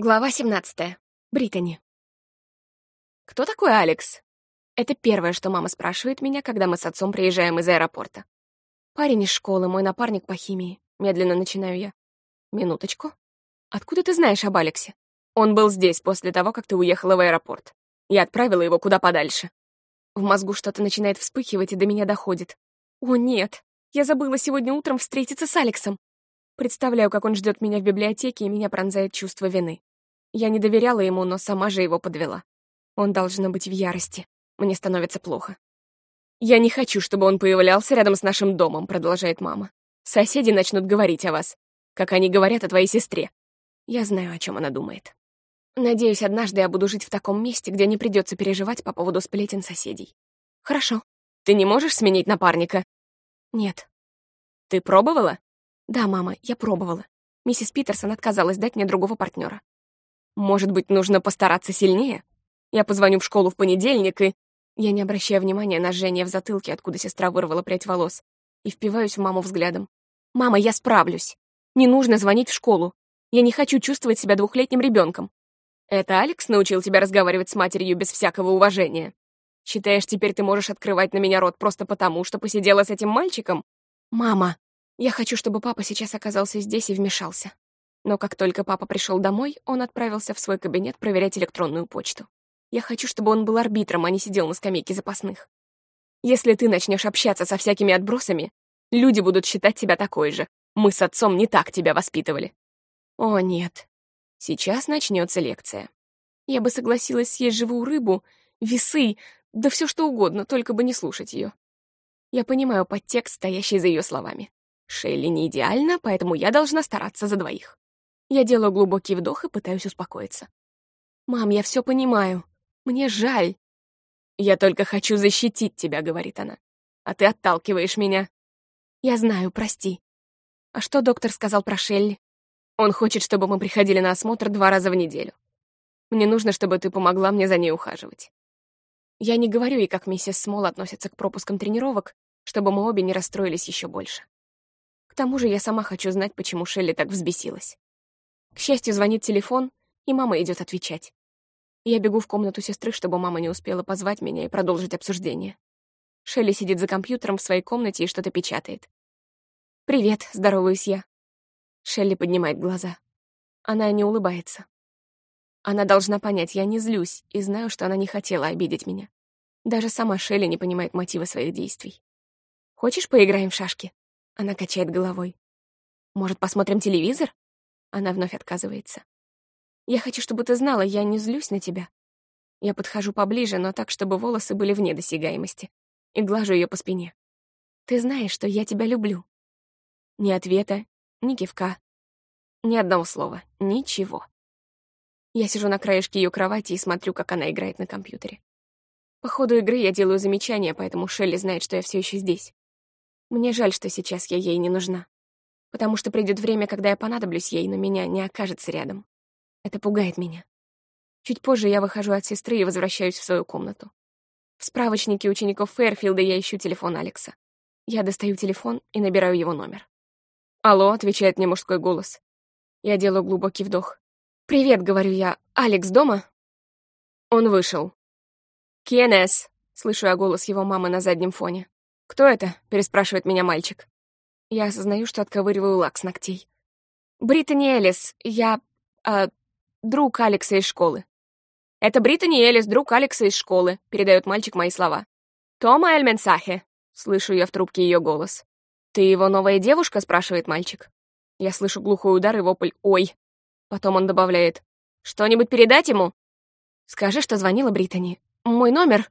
Глава 17. Британи. «Кто такой Алекс?» Это первое, что мама спрашивает меня, когда мы с отцом приезжаем из аэропорта. «Парень из школы, мой напарник по химии», — медленно начинаю я. «Минуточку. Откуда ты знаешь об Алексе? Он был здесь после того, как ты уехала в аэропорт. Я отправила его куда подальше». В мозгу что-то начинает вспыхивать, и до меня доходит. «О, нет! Я забыла сегодня утром встретиться с Алексом!» Представляю, как он ждет меня в библиотеке, и меня пронзает чувство вины. Я не доверяла ему, но сама же его подвела. Он должно быть в ярости. Мне становится плохо. «Я не хочу, чтобы он появлялся рядом с нашим домом», — продолжает мама. «Соседи начнут говорить о вас, как они говорят о твоей сестре». Я знаю, о чем она думает. Надеюсь, однажды я буду жить в таком месте, где не придется переживать по поводу сплетен соседей. Хорошо. Ты не можешь сменить напарника? Нет. Ты пробовала? Да, мама, я пробовала. Миссис Питерсон отказалась дать мне другого партнера. Может быть, нужно постараться сильнее? Я позвоню в школу в понедельник и... Я не обращаю внимания на жжение в затылке, откуда сестра вырвала прядь волос, и впиваюсь в маму взглядом. «Мама, я справлюсь. Не нужно звонить в школу. Я не хочу чувствовать себя двухлетним ребенком. Это Алекс научил тебя разговаривать с матерью без всякого уважения? Считаешь, теперь ты можешь открывать на меня рот просто потому, что посидела с этим мальчиком? Мама, я хочу, чтобы папа сейчас оказался здесь и вмешался. Но как только папа пришел домой, он отправился в свой кабинет проверять электронную почту. Я хочу, чтобы он был арбитром, а не сидел на скамейке запасных. Если ты начнешь общаться со всякими отбросами, люди будут считать тебя такой же. Мы с отцом не так тебя воспитывали. О, нет. Сейчас начнется лекция. Я бы согласилась съесть живую рыбу, весы, да все что угодно, только бы не слушать ее. Я понимаю подтекст, стоящий за ее словами. Шелли не идеальна, поэтому я должна стараться за двоих. Я делаю глубокий вдох и пытаюсь успокоиться. «Мам, я все понимаю. Мне жаль». «Я только хочу защитить тебя», — говорит она. «А ты отталкиваешь меня». «Я знаю, прости». «А что доктор сказал про Шелли?» «Он хочет, чтобы мы приходили на осмотр два раза в неделю. Мне нужно, чтобы ты помогла мне за ней ухаживать». Я не говорю ей, как миссис Смол относится к пропускам тренировок, чтобы мы обе не расстроились еще больше. К тому же я сама хочу знать, почему Шелли так взбесилась. К счастью, звонит телефон, и мама идет отвечать. Я бегу в комнату сестры, чтобы мама не успела позвать меня и продолжить обсуждение. Шелли сидит за компьютером в своей комнате и что-то печатает. «Привет», — здороваюсь я. Шелли поднимает глаза. Она не улыбается. Она должна понять, я не злюсь, и знаю, что она не хотела обидеть меня. Даже сама Шелли не понимает мотива своих действий. «Хочешь, поиграем в шашки?» Она качает головой. «Может, посмотрим телевизор?» Она вновь отказывается. «Я хочу, чтобы ты знала, я не злюсь на тебя». Я подхожу поближе, но так, чтобы волосы были вне досягаемости, и глажу ее по спине. «Ты знаешь, что я тебя люблю». Ни ответа, ни кивка, ни одного слова, ничего. Я сижу на краешке ее кровати и смотрю, как она играет на компьютере. По ходу игры я делаю замечания, поэтому Шелли знает, что я все еще здесь. Мне жаль, что сейчас я ей не нужна потому что придет время, когда я понадоблюсь ей, но меня не окажется рядом. Это пугает меня. Чуть позже я выхожу от сестры и возвращаюсь в свою комнату. В справочнике учеников Фэрфилда я ищу телефон Алекса. Я достаю телефон и набираю его номер. «Алло», — отвечает мне мужской голос. Я делаю глубокий вдох. «Привет», — говорю я. «Алекс дома?» Он вышел. «Кенес», — слышу я голос его мамы на заднем фоне. «Кто это?» — переспрашивает меня мальчик. Я осознаю, что отковыриваю лак с ногтей. «Британи Элис, я... Э, друг Алекса из школы». «Это Британи Элис, друг Алекса из школы», — передает мальчик мои слова. «Тома Эльменсахе», — слышу я в трубке ее голос. «Ты его новая девушка?» — спрашивает мальчик. Я слышу глухой удар и вопль «Ой!». Потом он добавляет «Что-нибудь передать ему?» «Скажи, что звонила Британи. Мой номер...»